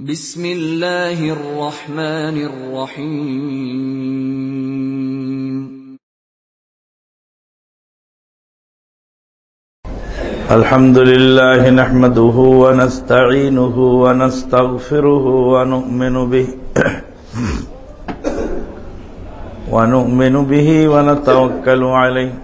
بسم الله الرحمن الرحيم. الحمد لله نحمده ونستعينه ونستغفره ونؤمن به ونؤمن به ونتوكل عليه.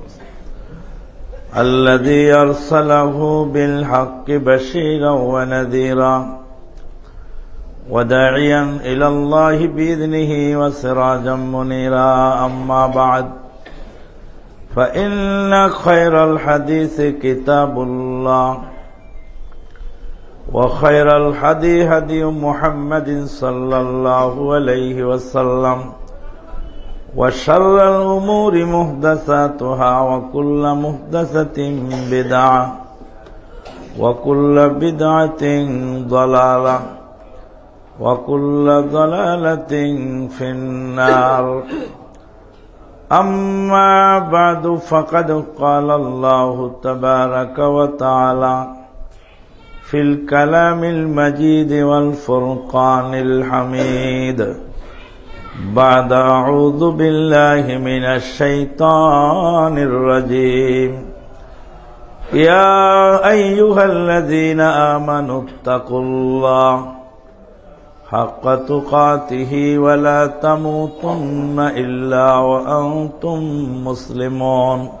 الذي أرسله بالحق بشيرا ونذيرا وداعيا إلى الله بإذنه وسراجا منيرا. أما بعد، فإن خير الحديث كتاب الله، وخير الحدي هدي محمد صلى الله عليه وسلم. وشر الأمور محدثاتها وكل محدثة بدعة وكل بدعة ضلالة وكل ضلالة في النار. أما بعد فقد قال الله تبارك وتعالى في الكلام المجيد والفرقان الحميد. بعد اعوذ بالله من الشيطان الرجيم. يا ايها الذين امنوا اتقوا الله حق تقاته ولا تموتن الا وانتم مسلمون.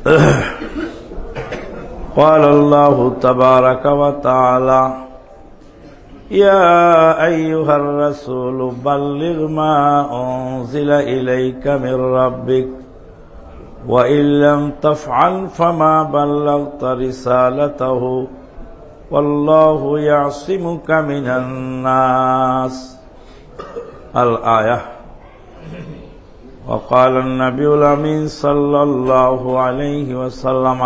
قال الله تبارك وتعالى يا أيها الرسول بلغ ما أنزل إليك من ربك وإن لم تفعل فما بلغت رسالته والله يعصمك من الناس. الآية. وقال النبي الأمين صلى الله عليه وسلم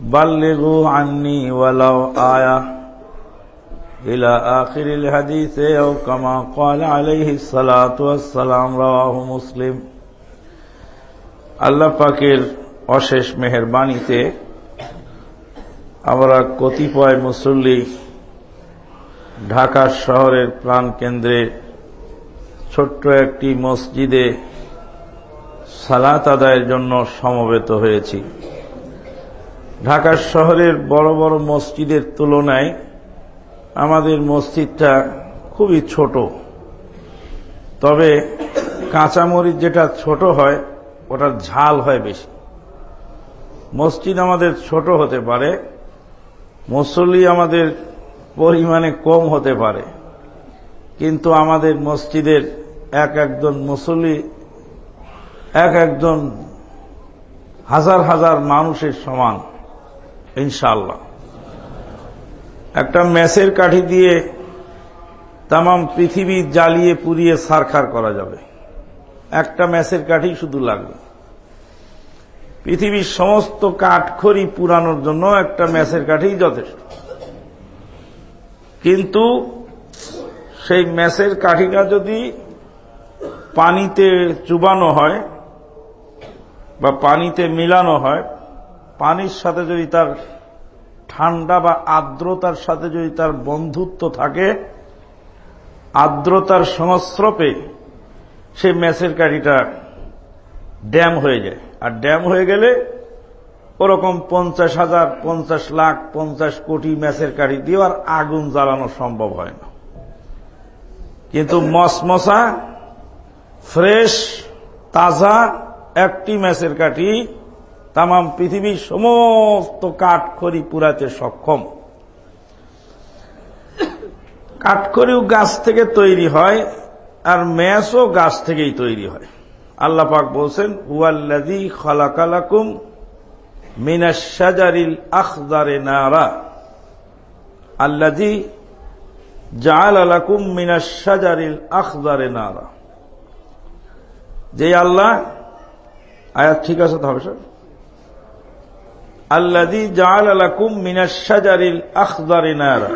بلغوا عني ولو آية إلى آخر الحديث أو كما قال عليه الصلاة والسلام رواه مسلم আল্লাহ পাকের অশেষ মেহরবানিতে আমরা কতিপয় মুসল্লি ঢাকা শহরের প্রাণকেন্দ্রে ছোট্ট একটি মসজিদে সালাত আদায়ের জন্য সমবেত হয়েছি। ঢাকা শহরের বড় বড় মসজিদের তুলনায় আমাদের মসজিদটা খুবই ছোট। তবে কাঁচামরিচ যেটা ছোট হয়, ওটার ঝাল হয় বেশি। মসজিদ আমাদের ছোট হতে পারে, মুসল্লি আমাদের পরিমাণে কম হতে পারে। কিন্তু আমাদের মসজিদের এক একজন মুসলি এক একজন হাজার হাজার মানুষের সমান ইনশাল্লাহ একটা ম্যাচের কাঠি দিয়ে তাম পৃথিবী জ্বালিয়ে পুড়িয়ে সারখার করা যাবে। একটা ম্যাচের কাঠি শুধু লাগবে। পৃথিবীর সমস্ত কাঠখড়ি পুরানোর জন্য একটা ম্যাচের কাঠেই যথেষ্ট। কিন্তু সেই ম্যাসের কাঠিটা যদি পানিতে চুবানো হয় বা পানিতে মিলানো হয়, পানির সাথে যদি তার ঠান্ডা বা আর্দ্রতার সাথে যদি তার বন্ধুত্ব থাকে, আর্দ্রতার সংস্রপে সে ম্যাসের কাঠিটা ড্যাম হয়ে যায়। আর ড্যাম হয়ে গেলে ওরকম পঞ্চাশ হাজার, পঞ্চাশ লাখ, পঞ্চাশ কোটি ম্যাচের কাঠি দিয়ে আর আগুন জ্বালানো সম্ভব হয় না। কিন্তু মসমসা ফ্রেশ, তাজা একটি ম্যাচের কাঠি তাম পৃথিবীর সমস্ত কাঠখড়ি পুরাতে সক্ষম। কাঠখড়িও গাছ থেকে তৈরি হয় আর ম্যাচও গাছ থেকেই তৈরি হয়। আল্লাহ পাক বলছেন হুয়াল্লাদি খালাকালাকুম মিনাশাজারিল আখদারে নারা। আল্লাদি জাল আলাকুম মিনাশাজারিল আখদারে নারা। যে আল্লাহ, আয়াত ঠিক আছে তো হবে স্যার আল্লাদি জাল আলাকুম মিনাশাজারিল আখদারে নারা।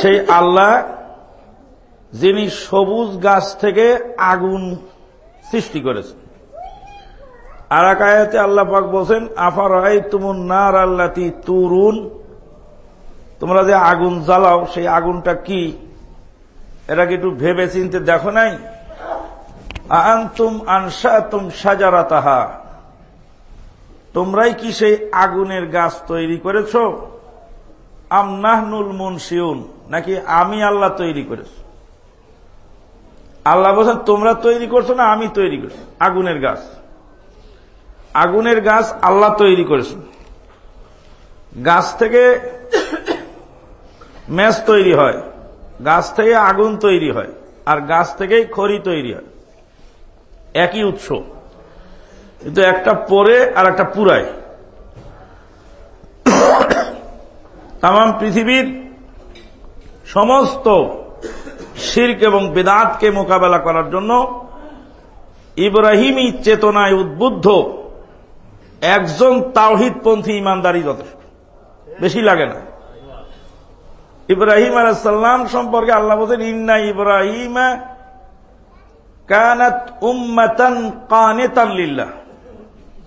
সেই আল্লাহ যিনি সবুজ গাছ থেকে আগুন সৃষ্টি করেছেন। আর এক আয়াতে আল্লাহ পাক বলছেন আফার তুমুন নার আল্লাতি তুরুন। তোমরা যে আগুন জ্বালাও, সেই আগুনটা কি? এটা কি একটু ভেবে চিনতে দেখো নাই? আন্তুম আনসা তুম সাজারা তাহা তোমরাই কি সেই আগুনের গাছ তৈরি করেছ? আমনাহনুল মুনশিউন, নাকি আমি আল্লাহ তৈরি করেছ? আল্লাহ বলছেন, তোমরা তৈরি করছ না, আমি তৈরি করছি। আগুনের গাছ। আগুনের গাছ আল্লাহ তৈরি করেছেন। গাছ থেকে ম্যাচ তৈরি হয়। গাছ থেকে আগুন তৈরি হয়। আর গাছ থেকেই খড়ি তৈরি হয়। একই উৎস। কিন্তু একটা পরে আর একটা পুরায়। তাম পৃথিবীর সমস্ত শির্ক এবং বেদাতকে মোকাবেলা করার জন্য ইব্রাহিমী চেতনায় উদ্বুদ্ধ একজন তাওহিদপন্থী ইমানদারি যথেষ্ট। বেশি লাগে না। ইব্রাহিম আলাইসাল্লাম সম্পর্কে আল্লাহ বলছেন, ইন্না ইব্রাহিম কানাত উম্মাতান কানেতান লিল্লাহ।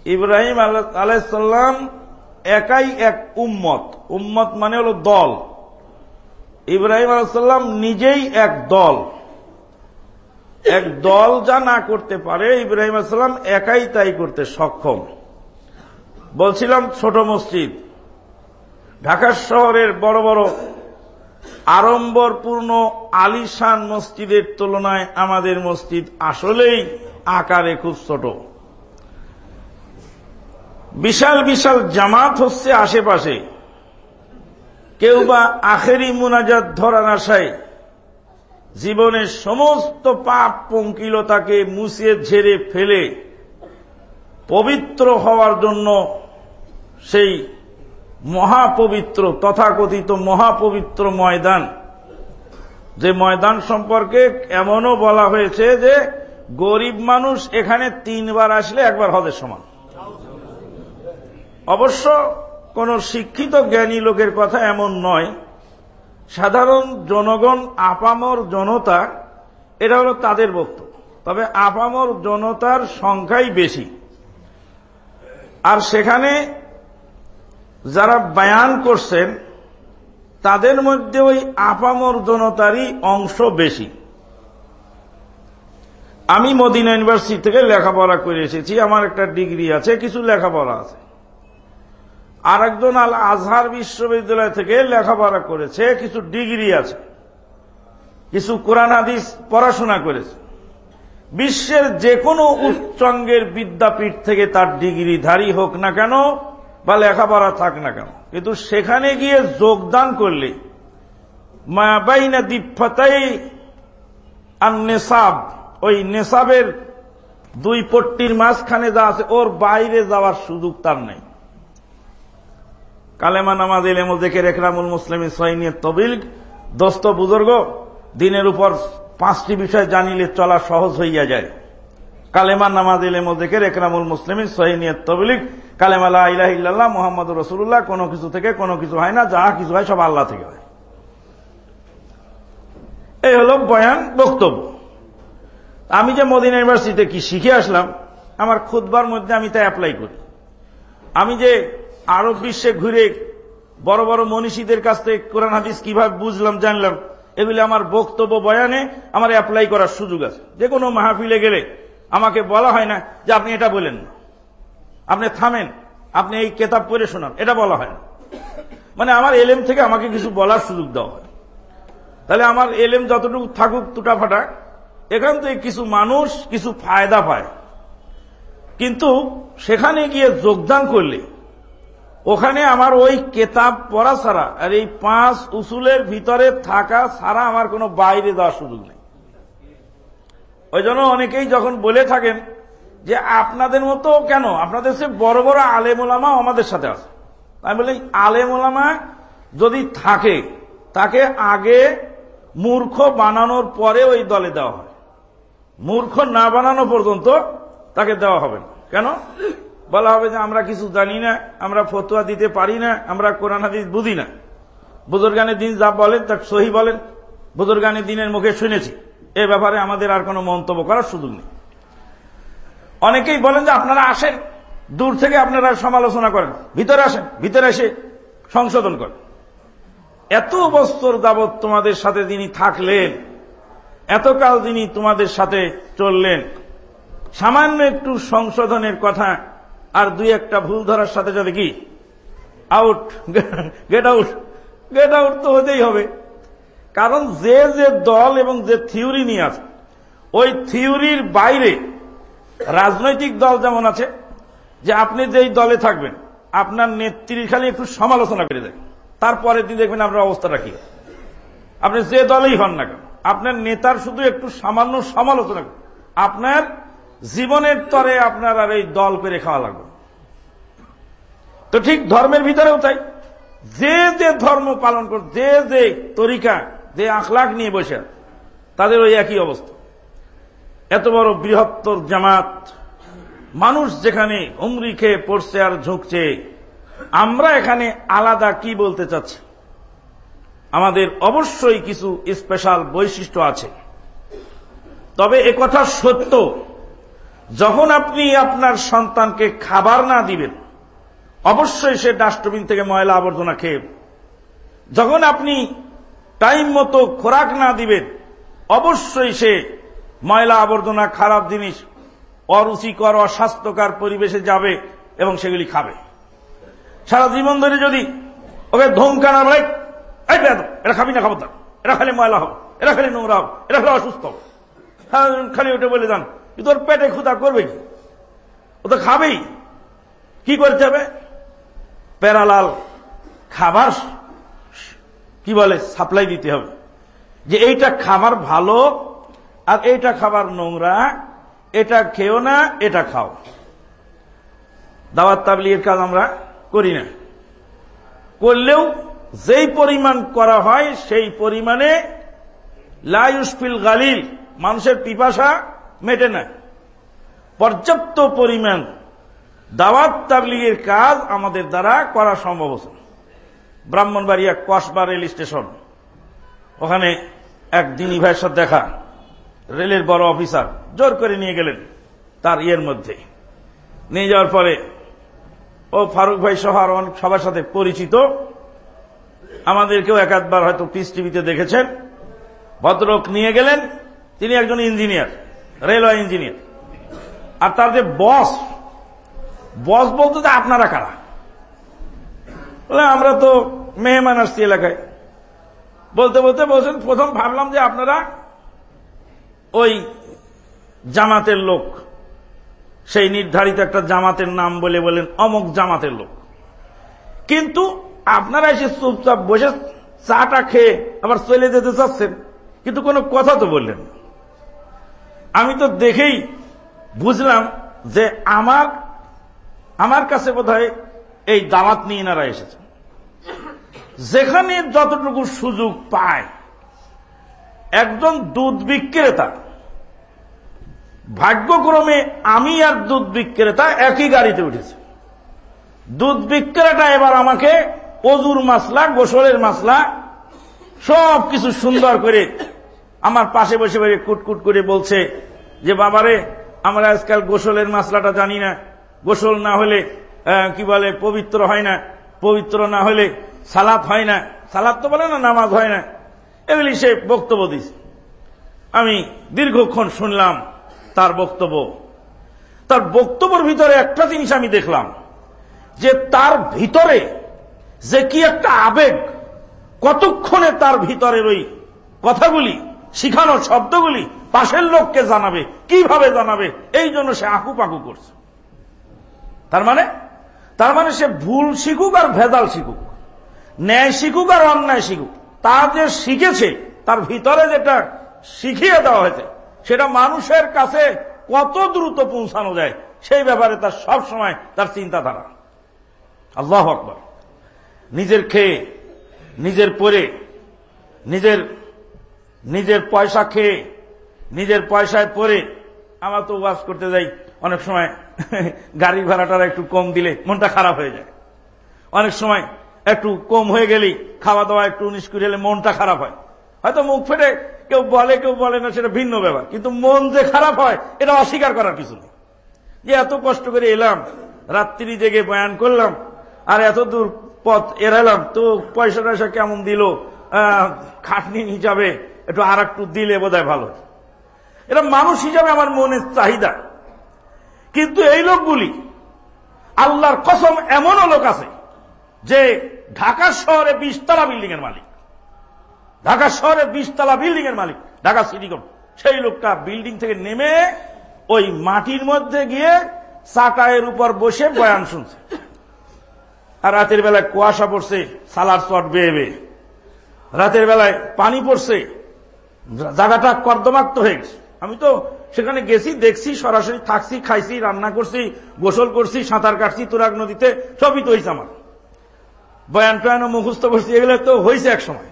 ইব্রাহিম আলাইসাল্লাম একাই এক উম্মত। উম্মত মানে হল দল। ইব্রাহিম আলাইসাল্লাম নিজেই এক দল। এক দল যা না করতে পারে, ইব্রাহিম আলাইসাল্লাম একাই তাই করতে সক্ষম। বলছিলাম ছোট মসজিদ। ঢাকা শহরের বড় বড় আড়ম্বরপূর্ণ আলিশান মসজিদের তুলনায় আমাদের মসজিদ আসলেই আকারে খুব ছোট। বিশাল বিশাল জামাত হচ্ছে আশেপাশে। কেউ বা আখেরি মুনাজাত ধরার আশায় জীবনের সমস্ত পাপ পঙ্কিলতাকে মুছিয়ে ঝেড়ে ফেলে পবিত্র হওয়ার জন্য সেই মহাপবিত্র, তথাকথিত মহাপবিত্র ময়দান। যে ময়দান সম্পর্কে এমনও বলা হয়েছে যে, গরিব মানুষ এখানে তিনবার আসলে একবার হদের সমান। অবশ্য কোন শিক্ষিত জ্ঞানী লোকের কথা এমন নয়। সাধারণ জনগণ, আপামর জনতা, এটা হলো তাদের বক্তব্য। তবে আপামর জনতার সংখ্যাই বেশি। আর সেখানে যারা বায়ান করছেন, তাদের মধ্যে ওই আপামর জনতারই অংশ বেশি। আমি মদিনা ইউনিভার্সিটি থেকে লেখাপড়া করে এসেছি, আমার একটা ডিগ্রি আছে, কিছু লেখাপড়া আছে। আর একজন আল আজহার বিশ্ববিদ্যালয় থেকে লেখাপড়া করেছে, কিছু ডিগ্রি আছে, কিছু কোরআন হাদিস পড়াশোনা করেছে। বিশ্বের যে কোনো উচ্চঙ্গের বিদ্যাপীঠ থেকে তার ডিগ্রিধারী হোক না কেন বা লেখাপড়া থাক না কেন। কিন্তু সেখানে গিয়ে যোগদান করলে মায়াবাইনা দীপফাতাই আর নেশাব ওই নেশাবের দুই পট্টির মাঝখানে যা আছে, ওর বাইরে যাওয়ার সুযোগ তার নেই। কালেমা নামাজ এলেমুল দেখে রেখরামুল মুসলিম সৈনিয় তবিল। দোস্ত বুজুর্গ, দিনের উপর পাঁচটি বিষয় জানিলে চলা সহজ হইয়া যায়। কালেমা নামাজ এলেমুল দেখে রেখরামুল মুসলিম সৈনিয় তবিলিক কালেমা ইলাহ ইল্লাল্লাহ মোহাম্মদ রসুল্লাহ কোনো কিছু থেকে কোনো কিছু হয় না, যা কিছু হয় সব আল্লাহ থেকে হয়। এই হলো বয়ান বক্তব্য। আমি যে মদিনা ইউনিভার্সিটিতে কি শিখে আসলাম, আমার খুদবার মধ্যে আমি তা অ্যাপ্লাই করি। আমি যে আরব বিশ্বে ঘুরে বড় বড় মনীষীদের কাছ থেকে কোরআন, হাদিস কীভাবে বুঝলাম, জানলাম, এগুলি আমার বক্তব্য বয়ানে আমার অ্যাপ্লাই করার সুযোগ আছে। যে কোনো মাহফিলে গেলে আমাকে বলা হয় না যে আপনি এটা বলেন আপনি থামেন, আপনি এই কেতাব পড়ে শোনান, এটা বলা হয় না। মানে আমার এলেম থেকে আমাকে কিছু বলার সুযোগ দেওয়া হয়। তাহলে আমার এলেম যতটুকু থাকুক টুটা ফাটা এখান থেকে কিছু মানুষ কিছু ফায়দা পায়। কিন্তু সেখানে গিয়ে যোগদান করলে, ওখানে আমার ওই কেতাব পড়া ছাড়া আর এই পাঁচ উসুলের ভিতরে থাকা ছাড়া আমার কোনো বাইরে দেওয়ার সুযোগ নেই। ওই জন্য অনেকেই যখন বলে থাকেন যে আপনাদের মতো কেন? আপনাদের সে বড় বড় আলেমোলামা আমাদের সাথে আছে। আমি বলি আলেমোলামা যদি থাকে, তাকে আগে মূর্খ বানানোর পরে ওই দলে দেওয়া হয়। মূর্খ না বানানো পর্যন্ত তাকে দেওয়া হবে কেন? বলা হবে যে আমরা কিছু জানি না, আমরা ফতুয়া দিতে পারি না, আমরা কোরআন হাদিস বুঝি না। বুজুর্গানের দিন যা বলেন, তা সহি বলেন। বুজুর্গানের দিনের মুখে শুনেছি। এ ব্যাপারে আমাদের আর কোনো মন্তব্য করার সুযোগ নেই। অনেকেই বলেন যে আপনারা আসেন, দূর থেকে আপনারা সমালোচনা করেন, ভিতরে আসেন, ভিতরে এসে সংশোধন করেন। এত বছর যাবৎ তোমাদের সাথে যিনি থাকলেন, এতকাল যিনি তোমাদের সাথে চললেন, সামান্য একটু সংশোধনের কথা আর দুই একটা ভুল ধরার সাথে সাথে কি? Out get out get out তো হতেই হবে। কারণ যে যে দল এবং যে থিওরি নিয়ে আছে, ওই থিওরির বাইরে রাজনৈতিক দল যেমন আছে, যে আপনি যেই দলে থাকবেন, আপনার নেত্রীর খালি একটু সমালোচনা করে দেন তারপরে দিন দেখবেন আপনার অবস্থাটা কি? আপনি যে দলেই হন না কেন, আপনার নেতার শুধু একটু সামান্য সমালোচনা আপনার জীবনের তরে আপনার আর এই দল করে খাওয়া লাগবে। তো ঠিক ধর্মের ভিতরেও তাই। যে যে ধর্ম পালন কর, যে যে তরিকা যে আখলাখ নিয়ে বসে তাদের ওই একই অবস্থা। এত বড় বৃহত্তর জামাত, মানুষ যেখানে উমরি খেয়ে পড়ছে আর ঝুঁকছে, আমরা এখানে আলাদা কি বলতে চাচ্ছি? আমাদের অবশ্যই কিছু স্পেশাল বৈশিষ্ট্য আছে। তবে কথা সত্য, যখন আপনি আপনার সন্তানকে খাবার না দিবেন, অবশ্যই সে ডাস্টবিন থেকে ময়লা আবর্জনা খেয়ে, যখন আপনি টাইম মতো খোরাক না দিবেন অবশ্যই সে ময়লা আবর্জনা খারাপ জিনিস, অরুচিকর, অস্বাস্থ্যকর পরিবেশে যাবে এবং সেগুলি খাবে। সারা জীবন ধরে যদি ওকে ধমকানা বলে এই বেদ এটা খাবি না খাব এটা খালি ময়লা হোক এটা খালি নোংরা হোক এটা খালি অসুস্থ খালি ওটা বলে যান তোর পেটে ক্ষুদা করবে কি? ও তো খাবেই। কি করতে হবে? প্যারালাল খাবার কি বলে? সাপ্লাই দিতে হবে। যে এইটা খাবার ভালো আর এইটা খাবার নোংরা, এটা খেও না, এটা খাও। দাওয়াত তাবলিগের কাজ আমরা করি না। করলেও যেই পরিমাণ করা হয় সেই পরিমাণে লাইসফিল গালিল, মানুষের পিপাসা মেটে না। পর্যাপ্ত পরিমাণ দাওয়াত তাবলিগের কাজ আমাদের দ্বারা করা সম্ভব হচ্ছে ব্রাহ্মণবাড়িয়া কসবা রেল স্টেশন। ওখানে এক দিনী ভাইয়ের সাথে দেখা। রেলের বড় অফিসার জোর করে নিয়ে গেলেন তার ইয়ের মধ্যে। নিয়ে যাওয়ার পরে ও ফারুক ভাই সহ আর সবার সাথে পরিচিত। আমাদেরকেও একাধবার হয়তো পিস টিভিতে দেখেছেন। ভদ্রলোক নিয়ে গেলেন। তিনি একজন ইঞ্জিনিয়ার, রেলওয়ে ইঞ্জিনিয়ার। আর তার যে বস বস বলতে আপনারা কারা? বলে, আমরা তো মেহমান আসছি এলাকায়। বলতে বলতে বলছেন, প্রথম ভাবলাম যে আপনারা ওই জামাতের লোক। সেই নির্ধারিত একটা জামাতের নাম বলে বলেন, অমুক জামাতের লোক। কিন্তু আপনারা এসে চুপচাপ বসে চাটা খেয়ে আবার চলে যেতে চাচ্ছেন, কিন্তু কোনো কথা তো বললেন আমি তো দেখেই বুঝলাম যে আমার আমার কাছে বোধ এই দাওয়াত নিয়ে এনারা এসেছেন। যেখানে যতটুকু সুযোগ পায়, একজন দুধ বিক্রেতা, ভাগ্যক্রমে আমি আর দুধ বিক্রেতা একই গাড়িতে উঠেছি। দুধ বিক্রেতা এবার আমাকে অজুর মাসলা গোসলের মাসলা সব কিছু সুন্দর করে আমার পাশে বসে বসে কুটকুট করে বলছে যে, বাবারে, আমরা আজকাল গোসলের মাসলাটা জানি না। গোসল না হলে কি বলে, পবিত্র হয় না। পবিত্র না হলে সালাত হয় না। সালাত তো বলে না, নামাজ হয় না। এগুলি সে বক্তব্য দিছে। আমি দীর্ঘক্ষণ শুনলাম তার বক্তব্য। তার বক্তব্যের ভিতরে একটা জিনিস আমি দেখলাম, যে তার ভিতরে যে কি একটা আবেগ, কতক্ষণে তার ভিতরের ওই কথাগুলি শিখানোর শব্দগুলি পাশের লোককে জানাবে, কীভাবে জানাবে, এই জন্য সে আঁকু পাকু করছে। তার মানে তার মানে সে ভুল শিখুক আর ভেদাল শিখুক। ন্যায় শিখুক আর অন্যায় শিখুক। তা যে শিখেছে, তার ভিতরে যেটা শিখিয়ে দেওয়া হয়েছে, সেটা মানুষের কাছে কত দ্রুত পৌঁছানো যায়, সেই ব্যাপারে তার সব সময় তার চিন্তাধারা। আল্লাহ আকবর। নিজের খেয়ে, নিজের পরে, নিজের নিজের পয়সা খেয়ে, নিজের পয়সায় পরে, আমরা তো ওয়াজ করতে যাই অনেক সময় গাড়ি ভাড়াটা একটু কম দিলে মনটা খারাপ হয়ে যায়। অনেক সময় একটু কম হয়ে গেলেই খাওয়া দাওয়া একটু উনিশ এলে মনটা খারাপ হয়। হয়তো মুখ ফেটে কেউ বলে কেউ বলে না, সেটা ভিন্ন ব্যাপার। কিন্তু মন যে খারাপ হয়, এটা অস্বীকার করার কিছু নেই। যে এত কষ্ট করে এলাম, রাত্রি জেগে বয়ান করলাম, আর এত দূর পথ এড়ালাম, তো পয়সা টয়সা কেমন দিল? খাটনি হিসাবে একটু আর একটু দিলে বোধ ভালো এটা মানুষ হিসাবে আমার মনের চাহিদা। কিন্তু এই লোকগুলি আল্লাহর কসম এমনও লোক আছে যে ঢাকা শহরে বিশতলা বিল্ডিং এর মালিক। ঢাকা শহরে বিশতলা বিল্ডিং এর মালিক, ঢাকা সিটি সেই লোকটা বিল্ডিং থেকে নেমে ওই মাটির মধ্যে গিয়ে চাটায়ের উপর বসে বয়ান শুনছে। আর রাতের বেলায় কুয়াশা পড়ছে, সালার চট বেয়ে বেয়ে। রাতের বেলায় পানি পড়ছে, জায়গাটা কর্দমাক্ত হয়ে আমি তো সেখানে গেছি, দেখছি, সরাসরি থাকছি, খাইছি, রান্না করছি, গোসল করছি, সাঁতার কাটছি, তুরাগ নদীতে, সবই তো হয়েছে আমার। বয়ান টয়ান মুখস্থ করছি, এগুলো তো হয়েছে এক সময়।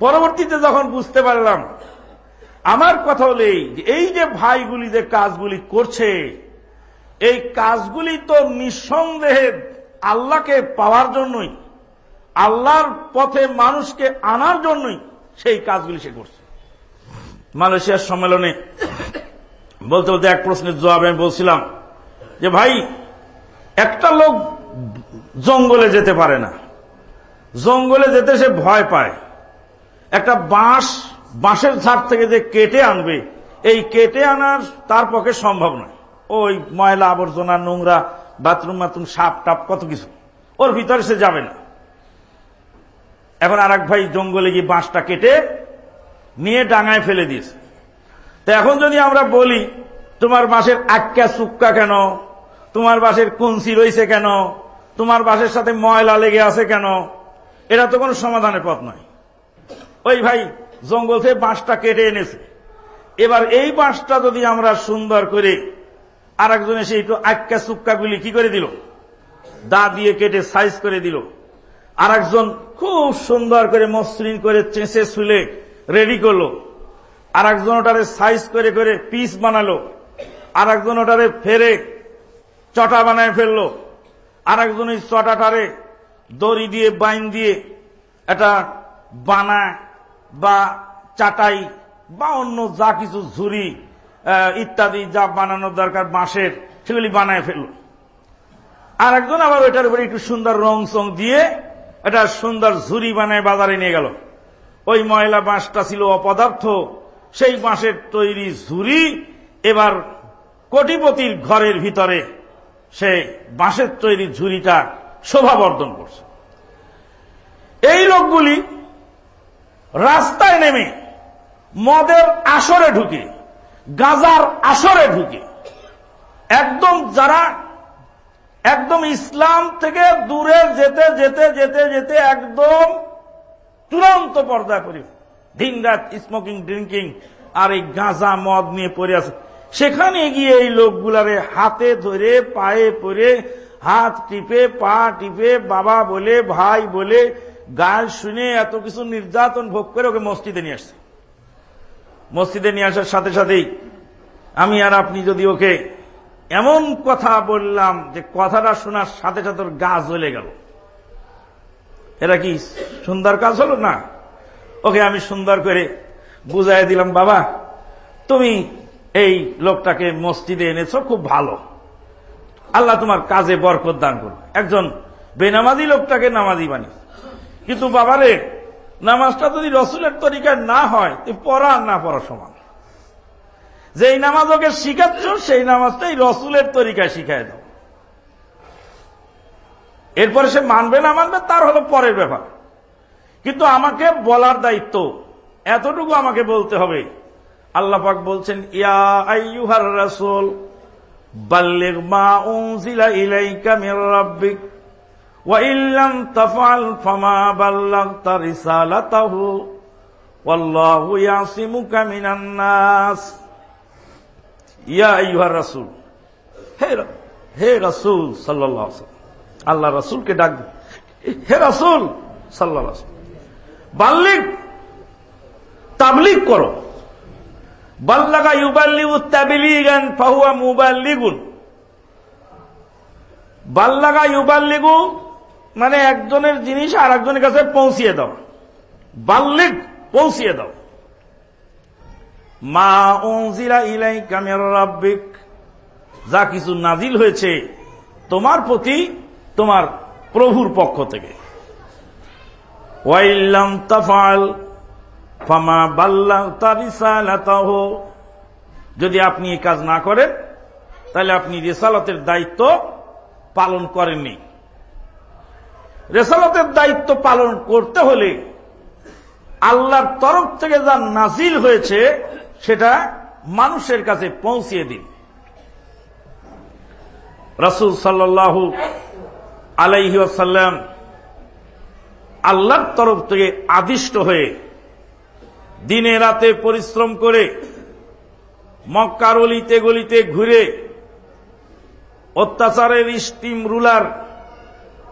পরবর্তীতে যখন বুঝতে পারলাম, আমার কথা হলো এই যে ভাইগুলি যে কাজগুলি করছে, এই কাজগুলি তো নিঃসন্দেহে আল্লাহকে পাওয়ার জন্যই, আল্লাহর পথে মানুষকে আনার জন্যই সেই কাজগুলি সে করছে। মালয়েশিয়ার সম্মেলনে বলতে বলতে এক প্রশ্নের জবাবে আমি বলছিলাম যে ভাই, একটা লোক জঙ্গলে যেতে পারে না। জঙ্গলে যেতে সে ভয় পায়। একটা বাঁশ, বাঁশের ঝাড় থেকে যে কেটে আনবে, এই কেটে আনার তার পক্ষে সম্ভব নয়। ওই ময়লা আবর্জনা, নোংরা, বাথরুম বাথরুম সাপ টাপ, কত কিছু। ওর ভিতরে সে যাবে না। এখন আর ভাই জঙ্গলে গিয়ে বাঁশটা কেটে নিয়ে ডাঙায় ফেলে দিয়েছে। এখন যদি আমরা বলি, তোমার বাঁশের আক্কা চুক্কা কেন? তোমার বাঁশের কঞ্চি রয়েছে কেন? তোমার বাঁশের সাথে ময়লা লেগে আছে কেন? এটা তো কোনো সমাধানের পথ নয়। ওই ভাই জঙ্গল থেকে বাঁশটা কেটে এনেছে। এবার এই বাঁশটা যদি আমরা সুন্দর করে আর একজন এসে একটু আক্কা চুক্কাগুলি কি করে দিল? দা দিয়ে কেটে সাইজ করে দিল। আর একজন খুব সুন্দর করে মসৃণ করে চেঁচে শুলে রেডি করল। আর একজন ওটারে সাইজ করে করে পিস বানালো আর একজন ওটারে ফেরে চটা বানায় ফেলল আর একজন ওই চটাটারে দড়ি দিয়ে বাইন দিয়ে এটা বানা বা চাটাই বা অন্য যা কিছু আহ, ইত্যাদি যা বানানোর দরকার বাঁশের সেগুলি বানায় ফেলল। আর একজন আবার ওইটার উপরে একটু সুন্দর রং সং দিয়ে এটা সুন্দর ঝুরি বানায় বাজারে নিয়ে গেল। ওই ময়লা বাঁশটা ছিল অপদার্থ সেই বাঁশের তৈরি ঝুরি এবার কোটিপতির ঘরের ভিতরে সে বাঁশের তৈরি ঝুরিটা শোভাবর্ধন করছে। এই লোকগুলি রাস্তায় নেমে মদের আসরে ঢুকে, গাজার আসরে ঢুকে, একদম যারা একদম ইসলাম থেকে দূরে যেতে যেতে যেতে যেতে একদম চূড়ান্ত পর্দা করি দিন রাত স্মোকিং ড্রিঙ্কিং আর এই গাঁজা মদ নিয়ে পড়ে আছে। সেখানে গিয়ে এই লোকগুলারে হাতে ধরে, পায়ে পরে, হাত টিপে, পা টিপে, বাবা বলে, ভাই বলে গাল শুনে এত কিছু নির্যাতন ভোগ করে ওকে মসজিদে নিয়ে আসছে। মসজিদে নিয়ে আসার সাথে সাথেই আমি আর আপনি যদি ওকে এমন কথা বললাম যে কথাটা শোনার সাথে সাথে ওর গা জ্বলে গেল। এটা কি সুন্দর কাজ হলো না? ওকে আমি সুন্দর করে বুঝাই দিলাম, বাবা, তুমি এই লোকটাকে মসজিদে এনেছো, খুব ভালো। আল্লাহ তোমার কাজে বরকত দান করবে একজন বেনামাজি লোকটাকে নামাজি বানি কিন্তু বাবারে, নামাজটা যদি রসুলের তরিকায় না হয় পড়া না পড়া সমান। যেই নামাজ ওকে শিখাচ্ছ, সেই নামাজটাই রসুলের তরিকায় শিখায় দাও। এরপরে সে মানবে না মানবে, তার হলো পরের ব্যাপার। কিন্তু আমাকে বলার দায়িত্ব। এতটুকু আমাকে বলতে হবে। আল্লাহ পাক বলছেন, ইয়া আইয়ুহার রাসূল, বাল্লিগ মা উনজিলা ইলাইকা মির রাব্বিক, ওয়া ইল্লাম তাফআল ফামা বাল্লাগতা রিসালাতাহু, ওয়াল্লাহু ইয়াসিমুকা মিনান নাস। ইয়া আইয়ুহার রাসূল, হে হে রাসূল সাল্লাল্লাহু আলাইহি আল্লাহ রাসূলকে ডাক হে রাসূল সাল্লাল্লাহু আলাইহি বাল্লিগ। তাবলিগ করো। বাল্লাগা ইউবাল্লিগু তাবলিগান ফাহুয়া মুবাল্লিগুন। বাল্লাগা ইউবাল্লিগু মানে একজনের জিনিস আর একজনের কাছে পৌঁছিয়ে দাও। বাল্লিগ পৌঁছিয়ে দাও। মা উনজিলা ইলাইকা মির রাব্বিক। যা কিছু নাজিল হয়েছে তোমার প্রতি তোমার প্রভুর পক্ষ থেকে। ওয়াইল্লাম তাফাল ফামা তারিসালাতাহ যদি আপনি এই কাজ না করেন, তাহলে আপনি রেসালতের দায়িত্ব পালন করেননি। রেসালতের দায়িত্ব পালন করতে হলে আল্লাহর তরফ থেকে যা নাজিল হয়েছে, সেটা মানুষের কাছে পৌঁছিয়ে দিন। রাসুল সাল্লাল্লাহু আলাইহি ওয়াসাল্লাম আল্লাহর তরফ থেকে আদিষ্ট হয়ে দিনে রাতে পরিশ্রম করে মক্কার অলিতে গলিতে ঘুরে অত্যাচারের স্টিম রুলার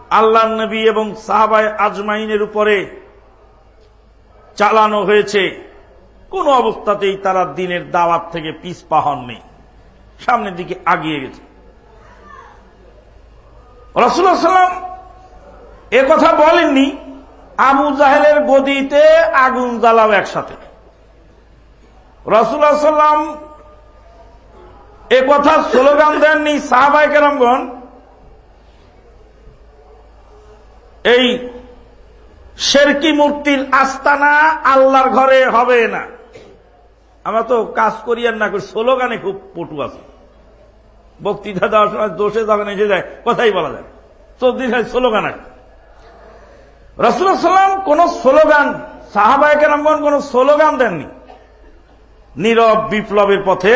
আল্লাহ নবী এবং সাহাবায় আজমাইনের উপরে চালানো হয়েছে, কোন অবস্থাতেই তারা দিনের দাওয়াত থেকে পিছপা হননি, সামনের দিকে আগিয়ে গেছে। রসুল্লাহ সাল্লাম কথা বলেননি আবু জাহেলের গদিতে আগুন জ্বালাও একসাথে। রসুল্লাহ সাল্লাম এ কথা স্লোগান দেননি সাহাবাই কেরামগণ। এই শেরকি মূর্তির আস্তানা আল্লাহর ঘরে হবে না। আমরা তো কাজ করি আর না করি, স্লোগানে খুব পটু আছে। বক্তৃতা দেওয়ার সময় দোষে যখন এসে যায়, কথাই বলা যায়। চোদ্দ স্লোগান আছে। রসুল্লাহ সাল্লাম কোন স্লোগান সাহাবায়ক রামগণ কোন স্লোগান দেননি। নীরব বিপ্লবের পথে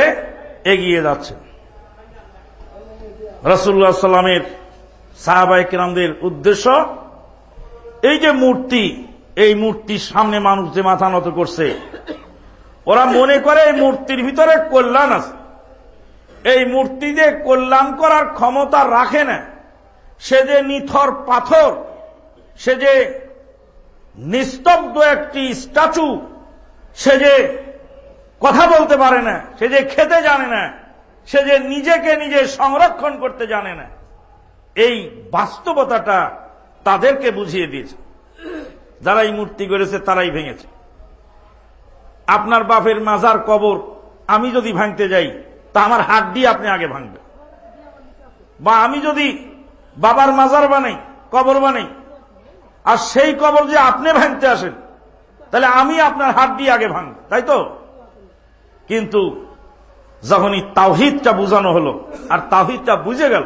এগিয়ে যাচ্ছে। রসুল্লাহ সাল্লামের রামদের উদ্দেশ্য, এই যে মূর্তি, এই মূর্তির সামনে মানুষ যে মাথা নত করছে, ওরা মনে করে এই মূর্তির ভিতরে কল্যাণ আছে। এই মূর্তি যে কল্যাণ করার ক্ষমতা রাখে না, সে যে নিথর পাথর সে যে নিস্তব্ধ একটি স্ট্যাচু, সে যে কথা বলতে পারে না, সে যে খেতে জানে না, সে যে নিজেকে নিজে সংরক্ষণ করতে জানে না, এই বাস্তবতাটা তাদেরকে বুঝিয়ে দিয়েছে। যারা এই মূর্তি করেছে তারাই ভেঙেছে। আপনার বাপের মাজার কবর আমি যদি ভাঙতে যাই, তা আমার হাত দিয়ে আপনি আগে ভাঙবে বা আমি যদি বাবার মাজার বানাই, কবর বানাই আর সেই কবর যে আপনি ভাঙতে আসেন, তাহলে আমি আপনার হাত দিয়ে আগে ভাঙ তাই তো? কিন্তু যখনই তাওহিদটা বুঝানো হলো, আর তাওহিদটা বুঝে গেল,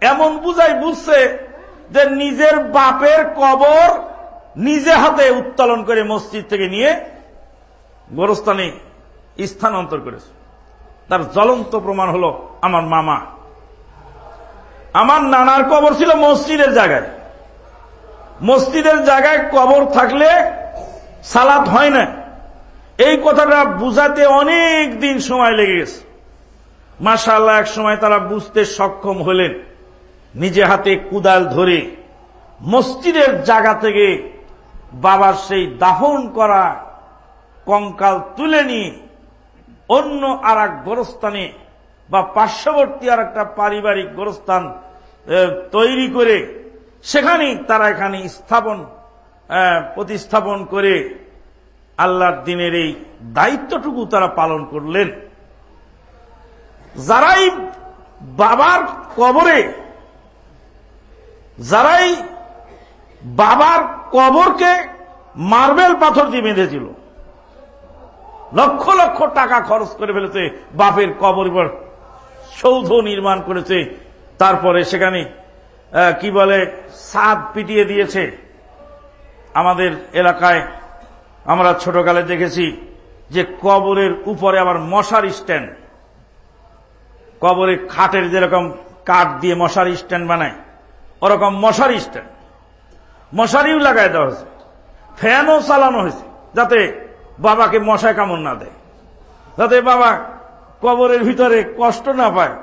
এমন বুঝাই বুঝছে যে নিজের বাপের কবর নিজে হাতে উত্তোলন করে মসজিদ থেকে নিয়ে গোরস্থানে স্থানান্তর করেছে। তার জ্বলন্ত প্রমাণ হলো আমার মামা। আমার নানার কবর ছিল মসজিদের জায়গায়। মসজিদের জায়গায় কবর থাকলে সালাত হয় না। এই কথাটা বুঝাতে অনেক দিন সময় লেগে গেছে। মাশাল্লাহ এক সময় তারা বুঝতে সক্ষম হলেন। নিজে হাতে কুদাল ধরে মসজিদের জায়গা থেকে বাবার সেই দাফন করা কঙ্কাল তুলে নিয়ে অন্য আর এক গোরস্থানে বা পার্শ্ববর্তী আর একটা পারিবারিক গোরস্থান তৈরি করে সেখানেই তারা এখানে স্থাপন প্রতিস্থাপন করে আল্লাহর দিনের এই দায়িত্বটুকু তারা পালন করলেন। যারাই বাবার কবরে, যারাই বাবার কবরকে মার্বেল পাথর দিয়ে বেঁধেছিল, লক্ষ লক্ষ টাকা খরচ করে ফেলেছে, বাপের কবর সৌধ নির্মাণ করেছে, তারপরে সেখানে কি বলে সাদ পিটিয়ে দিয়েছে। আমাদের এলাকায় আমরা ছোটকালে দেখেছি যে কবরের উপরে আবার মশার স্ট্যান্ড। কবরে খাটের যেরকম কাঠ দিয়ে মশারি স্ট্যান্ড বানায়, ওরকম মশারি স্ট্যান্ড। মশারিও লাগাই দেওয়া হয়েছে। ফ্যানও চালানো হয়েছে, যাতে বাবাকে মশায় কামড় না দেয়। যাতে বাবা কবরের ভিতরে কষ্ট না পায়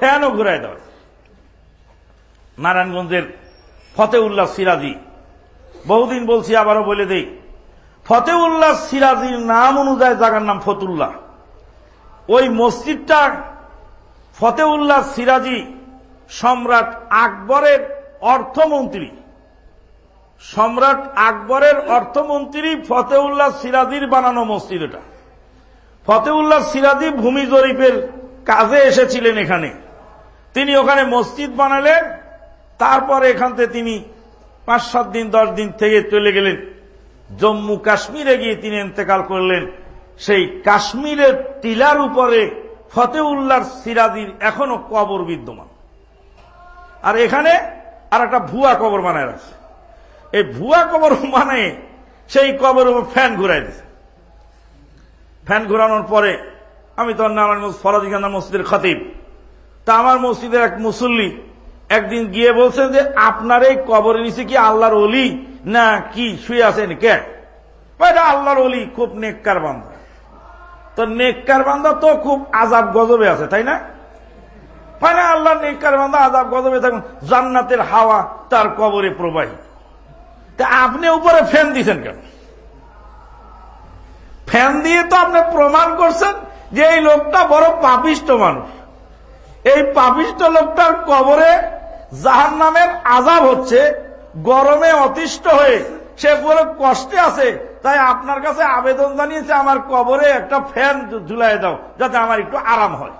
ফ্যানও ঘুরাই দেওয়া। নারায়ণগঞ্জের ফতেউল্লাহ সিরাজি। বহুদিন বলছি, আবারও বলে দেই, ফতেউল্লাহ সিরাজির নাম অনুযায়ী জায়গার নাম ফতুল্লাহ। ওই মসজিদটা ফতেউল্লাহ সিরাজি সম্রাট আকবরের অর্থমন্ত্রী। সম্রাট আকবরের অর্থমন্ত্রী ফতেউল্লাহ সিরাজির বানানো মসজিদ এটা। ফতেউল্লাহ সিরাজি ভূমি জরিপের কাজে এসেছিলেন এখানে। তিনি ওখানে মসজিদ বানালেন তারপর এখান থেকে তিনি পাঁচ, সাত দিন, দশ দিন থেকে চলে গেলেন। জম্মু কাশ্মীরে গিয়ে তিনি ইন্তেকাল করলেন। সেই কাশ্মীরের টিলার উপরে ফতেউল্লাহ সিরাজির এখনও কবর বিদ্যমান। আর এখানে আর একটা ভুয়া কবর বানায় রাখছে। এই ভুয়া কবর মানে সেই কবর উপর ফ্যান ঘুরাই দিছে। ফ্যান ঘুরানোর পরে আমি তো নারায়ণ ফরাদিখানা মসজিদের খতিব। তা আমার মসজিদের এক মুসল্লি একদিন গিয়ে বলছেন যে, আপনার এই কবরের নিচে কি আল্লাহর অলি না, কি শুয়ে আছেন কে? এটা আল্লাহর অলি খুব নেককার বান্ধব তো নেককার বান্ধা তো খুব আজাব গজবে আছে, তাই না? হয় না আল্লাহ নেককার বান্ধা আজাব গজবে থাকুন, জান্নাতের হাওয়া তার কবরে প্রবাহিত। তা আপনি উপরে ফ্যান দিয়েছেন কেন? ফ্যান দিয়ে তো আপনি প্রমাণ করছেন যে এই লোকটা বড় পাপিষ্ট মানুষ। এই পাপিষ্ট লোকটার কবরে জাহান নামের আজাব হচ্ছে গরমে অতিষ্ঠ হয়ে সে পুরো কষ্টে আছে, তাই আপনার কাছে আবেদন জানিয়েছে, আমার কবরে একটা ফ্যান ঝুলাই দাও, যাতে আমার একটু আরাম হয়।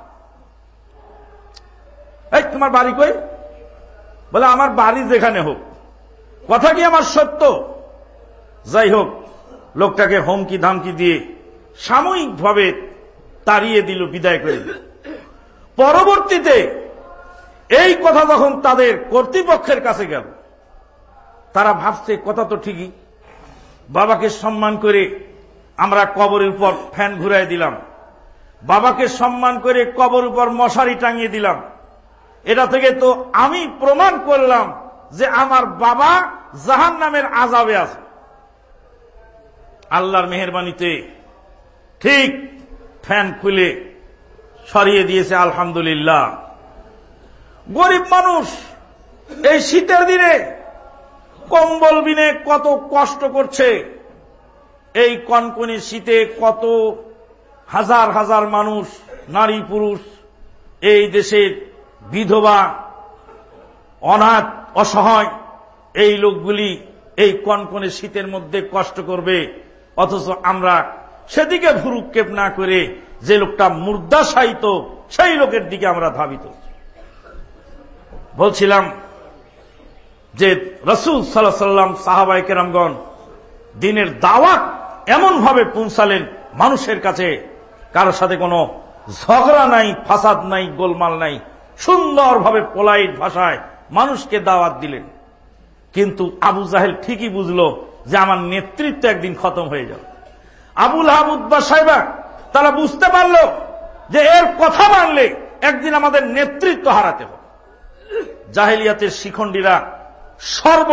এই, তোমার বাড়ি কই? বলে, আমার বাড়ি যেখানে হোক। কথা কি আমার সত্য? যাই হোক, লোকটাকে হুমকি ধামকি দিয়ে সাময়িকভাবে তাড়িয়ে দিল, বিদায় করে দিল। পরবর্তীতে এই কথা যখন তাদের কর্তৃপক্ষের কাছে গেল, তারা ভাবছে, কথা তো ঠিকই। বাবাকে সম্মান করে আমরা কবরের উপর ফ্যান ঘুরাই দিলাম। বাবাকে সম্মান করে কবর উপর মশারি টাঙিয়ে দিলাম। এটা থেকে তো আমি প্রমাণ করলাম যে আমার বাবা জাহান নামের আজাবে আছে। আল্লাহর মেহরবানিতে ঠিক ফ্যান খুলে সরিয়ে দিয়েছে, আলহামদুলিল্লাহ। গরিব মানুষ, এই শীতের দিনে কম্বল বিনে কত কষ্ট করছে। এই কনকনে শীতে কত হাজার হাজার মানুষ, নারী পুরুষ, এই দেশের বিধবা, অনাথ, অসহায়, এই লোকগুলি এই কনকনে শীতের মধ্যে কষ্ট করবে। অথচ আমরা সেদিকে ভুরুক্ষেপ না করে যে লোকটা মুর্দাশায়িত, সেই লোকের দিকে আমরা ধাবিত। বলছিলাম যে রসুল সাল্লাহ সাল্লাম সাহাবাই কেরামগণ দিনের দাওয়াত এমন ভাবে পৌঁছালেন মানুষের কাছে। কারোর সাথে কোনো ঝগড়া নাই, ফাসাদ নাই, গোলমাল নাই। সুন্দরভাবে পোলাইট ভাষায় মানুষকে দাওয়াত দিলেন। কিন্তু আবু জাহেল ঠিকই বুঝলো যে আমার নেতৃত্ব একদিন খতম হয়ে যাবে। আবুল হাবুদ্বা সাহেবা, তারা বুঝতে পারল যে এর কথা মানলে একদিন আমাদের নেতৃত্ব হারাতে হবে। জাহেলিয়াতের শিখণ্ডীরা সর্ব,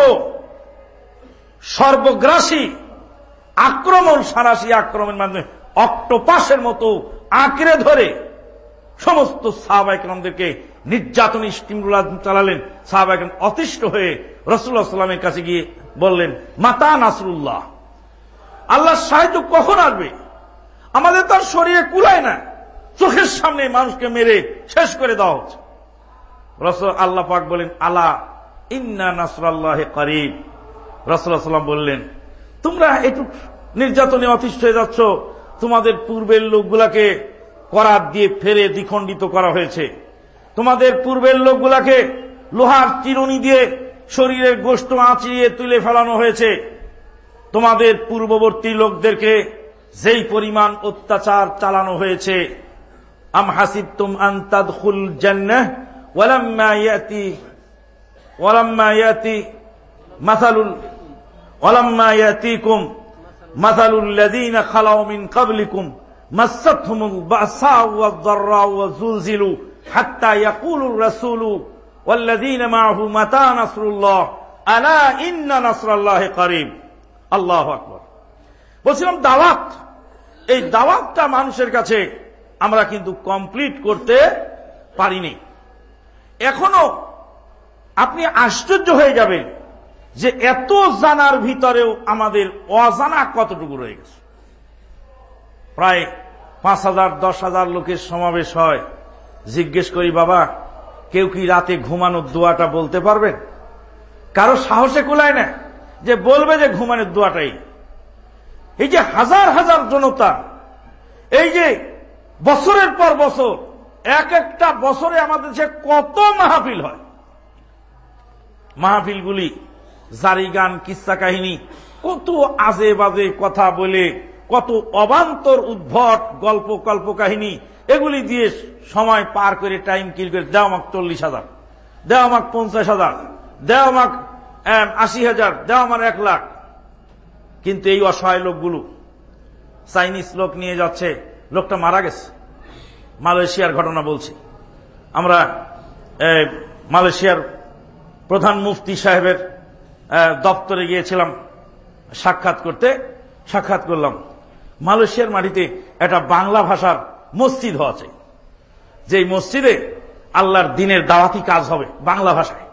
সর্বগ্রাসী আক্রমণ, সারাসি আক্রমণের মাধ্যমে অক্টোপাসের মতো আঁকড়ে ধরে সমস্ত সাহাবাইকরমদেরকে নির্যাতন স্টিমুলা চালালেন। সাহাবাইকরম অতিষ্ঠ হয়ে রসুল্লাহ সাল্লামের কাছে গিয়ে বললেন, মাতা নাসরুল্লাহ আল্লাহ সাহায্য কখন আসবে? আমাদের তার শরীরে কুলায় না। চোখের সামনে মানুষকে মেরে শেষ করে দেওয়া হচ্ছে। রসুল আল্লাহ পাক বলেন, আলা ইন্না নাসরাল্লাহ করিব। রসুল্লাহ সাল্লাম বললেন, তোমরা একটু নির্যাতনে অতিষ্ঠ হয়ে যাচ্ছ। তোমাদের পূর্বের লোকগুলাকে করাত দিয়ে ফেরে দ্বিখণ্ডিত করা হয়েছে। তোমাদের পূর্বের লোকগুলাকে লোহার চিরুনি দিয়ে শরীরের গোষ্ঠ আঁচিয়ে তুলে ফেলানো হয়েছে। তোমাদের পূর্ববর্তী লোকদেরকে যেই পরিমাণ অত্যাচার চালানো হয়েছে। আম হাসিবতুম আন তাদখুল জান্নাহ? ওয়ালাম্মা ইয়াতি ওয়ালাম্মা ইয়াতি মাসালুল ওয়ালাম্মা ইয়াতিকুম মাসালুল লাযীনা খালাউ মিন ক্বাবলিকুম মাসাতহুমুল বাসা ওয়াদ-দাররা ওয়াযুলজিলু হাত্তা ইয়াকুলুর রাসূলু والذين معه متى نصر الله ألا إن نصر الله قريب আল্লাহ আকবর বলছিলাম দাওয়াত এই দাওয়াতটা মানুষের কাছে আমরা কিন্তু কমপ্লিট করতে পারিনি এখনও আপনি আশ্চর্য হয়ে যাবেন যে এত জানার ভিতরেও আমাদের অজানা কতটুকু রয়ে গেছে। প্রায় পাঁচ হাজার, দশ হাজার লোকের সমাবেশ হয়। জিজ্ঞেস করি, বাবা, কেউ কি রাতে ঘুমানোর দোয়াটা বলতে পারবেন? কারও সাহসে কুলায় না যে বলবে যে ঘুমানোর দোয়াটাই। এই যে হাজার হাজার জনতা, এই যে বছরের পর বছর এক একটা বছরে আমাদের দেশে কত মাহফিল হয়। মাহফিলগুলি জারি গান কিস্সা কাহিনী, কত আজে বাজে কথা বলে, কত অবান্তর উদ্ভট গল্প, কল্প কাহিনী, এগুলি দিয়ে সময় পার করে টাইম কিল করে দেও আমাক চল্লিশ হাজার দেও আমাক পঞ্চাশ হাজার দেও আমাক আশি হাজার দেও আমার এক লাখ। কিন্তু এই অসহায় লোকগুলো চাইনিজ লোক নিয়ে যাচ্ছে, লোকটা মারা গেছে। মালয়েশিয়ার ঘটনা বলছি। আমরা মালয়েশিয়ার প্রধান মুফতি সাহেবের দপ্তরে গিয়েছিলাম সাক্ষাৎ করতে। সাক্ষাৎ করলাম, মালয়েশিয়ার মাটিতে একটা বাংলা ভাষার মসজিদ চাই যে মসজিদে আল্লাহর দিনের দাওয়াতি কাজ হবে বাংলা ভাষায়।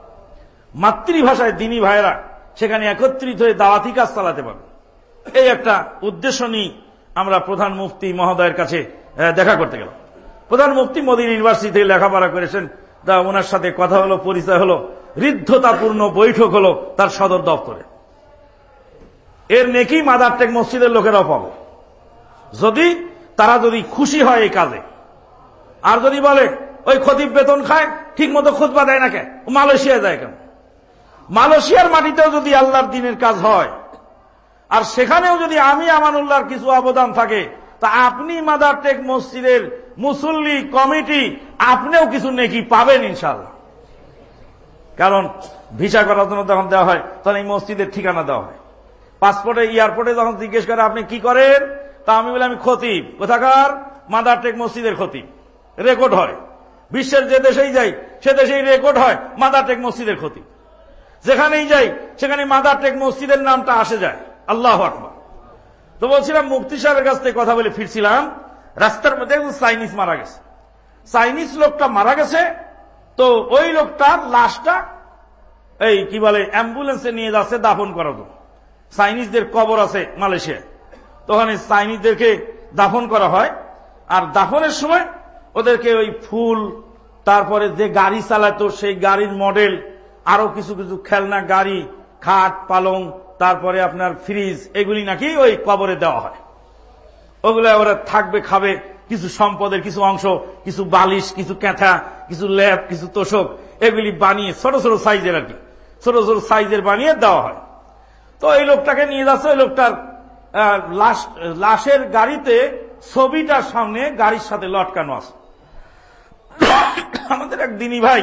মাতৃভাষায় দিনী ভাইয়েরা সেখানে একত্রিত হয়ে দাওয়াতি কাজ চালাতে পারবে। এই একটা উদ্দেশ্য নিয়ে আমরা প্রধান মুফতি মহোদয়ের কাছে দেখা করতে গেলাম। প্রধান মুক্তি মোদী ইউনিভার্সিটি থেকে লেখাপড়া করেছেন। তা ওনার সাথে কথা হলো, পরিচয় হলো। ঋদ্ধতাপূর্ণ বৈঠক হলো তার সদর দপ্তরে। এর নেকি মাদার টেক মসজিদের লোকেরাও পাবে। যদি তারা যদি খুশি হয় এই কাজে, আর যদি বলে, ওই খতিব বেতন খায় ঠিক মতো খুদবা দেয় না কে মালয়েশিয়া যায় কেন? মালয়েশিয়ার মাটিতেও যদি আল্লাহর দিনের কাজ হয়, আর সেখানেও যদি আমি আমানুল্লাহর কিছু অবদান থাকে, তা আপনি মাদার টেক মসজিদের মুসল্লি কমিটি আপনিও কিছু নেকি পাবেন ইনশাল্লাহ কারণ ভিসা করার জন্য যখন দেওয়া হয়, তখন এই মসজিদের ঠিকানা দেওয়া হয়। পাসপোর্টে, এয়ারপোর্টে যখন জিজ্ঞেস করে আপনি কি করেন, তা আমি বলি, আমি খতিব। কোথাকার? মাদার টেক মসজিদের খতিব। রেকর্ড হয়। বিশ্বের যে দেশেই যাই, সে দেশেই রেকর্ড হয়, মাদার টেক মসজিদের খতিব। যেখানেই যাই, সেখানে মাদার টেক মসজিদের নামটা আসে যায়। আল্লাহ আকবর। তো বলছিলাম, মুফতি সাহেবের কাছ থেকে কথা বলে ফিরছিলাম। রাস্তার মধ্যে চাইনিজ মারা গেছে। চাইনিজ লোকটা মারা গেছে, তো ওই লোকটার লাশটা এই কি বলে, অ্যাম্বুলেন্সে নিয়ে যাচ্ছে দাফন করার জন্য। চাইনিজদের কবর আছে মালয়েশিয়ায়। তো ওখানে চাইনিজদেরকে দাফন করা হয়, আর দাফনের সময় ওদেরকে ওই ফুল, তারপরে যে গাড়ি চালাতো, সেই গাড়ির মডেল, আরও কিছু কিছু খেলনা, গাড়ি, খাট, পালং, তারপরে আপনার ফ্রিজ, এগুলি নাকি ওই কবরে দেওয়া হয়। ওগুলো ওরা থাকবে, খাবে। কিছু সম্পদের কিছু অংশ, কিছু বালিশ, কিছু ক্যাথা কিছু ল্যাব কিছু তোষক, এগুলি বানিয়ে ছোট ছোট সাইজের আর কি। ছোট ছোট সাইজের বানিয়ে দেওয়া হয়। তো এই লোকটাকে নিয়ে যাচ্ছে, ওই লোকটার লাশ, লাশের গাড়িতে ছবিটার সামনে গাড়ির সাথে লটকানো আছে। আমাদের এক দিনী ভাই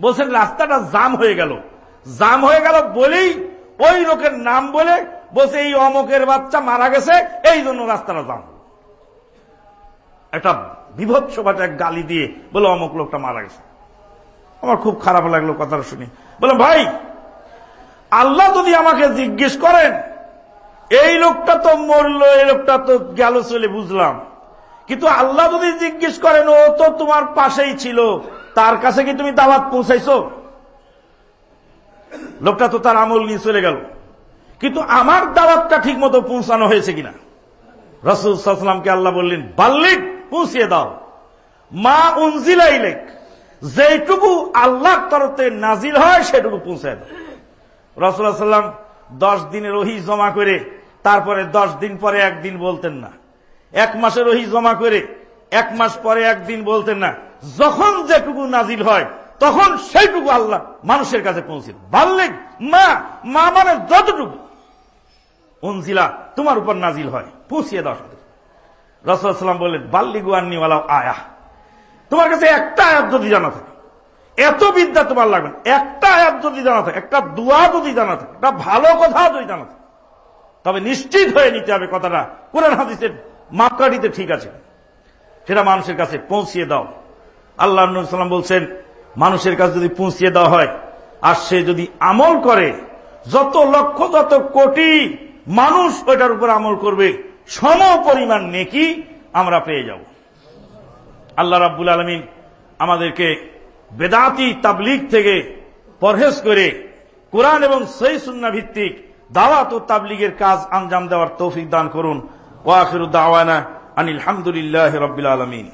বলছেন, রাস্তাটা জাম হয়ে গেল। জাম হয়ে গেল বলেই ওই লোকের নাম বলে বসে এই অমকের বাচ্চা মারা গেছে, এই জন্য রাস্তাটা জাম একটা বিভৎস ভাষা গালি দিয়ে বলে, অমক লোকটা মারা গেছে। আমার খুব খারাপ লাগল কথাটা শুনি। বললাম, ভাই, আল্লাহ যদি আমাকে জিজ্ঞেস করেন, এই লোকটা তো মরলো, এই লোকটা তো গেল চলে, বুঝলাম। কিন্তু আল্লাহ যদি জিজ্ঞেস করেন, ও তো তোমার পাশেই ছিল, তার কাছে কি তুমি দাওয়াত পৌঁছাইছো? লোকটা তো তার আমল নিয়ে চলে গেল। কিন্তু আমার দাওয়াতটা ঠিক মতো পৌঁছানো হয়েছে কিনা? রসুল সাল্লামকে আল্লাহ বললেন বাল্লিক পৌঁছিয়ে দাও। মা উনজিলাইলেক যেটুকু আল্লাহর তরফে নাজিল হয়, সেটুকু পৌঁছায় দাও। রসুল্লাহ সাল্লাম দশ দিনের ওহি জমা করে, তারপরে দশ দিন পরে একদিন বলতেন না। এক মাসের ওহি জমা করে, এক মাস পরে একদিন বলতেন না। যখন যেটুকু নাজিল হয়, তখন সেইটুকু আল্লাহ মানুষের কাছে পৌঁছে বাল্যিক মা মা মানে যতটুকু। উনজিলা, তোমার উপর নাজিল হয়। পৌঁছিয়ে দাও সাথে রসুলাম বললেন, বাল্লিগু আন্নিওয়ালা আয়া। তোমার কাছে একটা আয়াত যদি জানা থাকে, এত বিদ্যা তোমার লাগবে। একটা আয়াত যদি জানা থাকে, একটা দোয়া যদি জানা থাকে, একটা ভালো কথা যদি জানা থাকে, তবে নিশ্চিত হয়ে নিতে হবে কথাটা। কোরআন হাদিসের মাপকাঠিতে ঠিক আছে। সেটা মানুষের কাছে পৌঁছিয়ে দাও। আল্লাহ সাল্লাম বলছেন, মানুষের কাছে যদি পৌঁছিয়ে দেওয়া হয়, আর সে যদি আমল করে, যত লক্ষ যত কোটি মানুষ ওইটার উপর আমল করবে, সম পরিমাণ নেকি আমরা পেয়ে যাব। আল্লাহ রাব্বুল আলমিন আমাদেরকে বেদাতি তাবলিগ থেকে পরহেজ করে কোরআন এবং সই সুন্না ভিত্তিক দাওয়াত ও তাবলিগের কাজ আঞ্জাম দেওয়ার তৌফিক দান করুন। ওয়াখির দাওয়ানা আনিল হামদুলিল্লাহ রবিল আলমিন।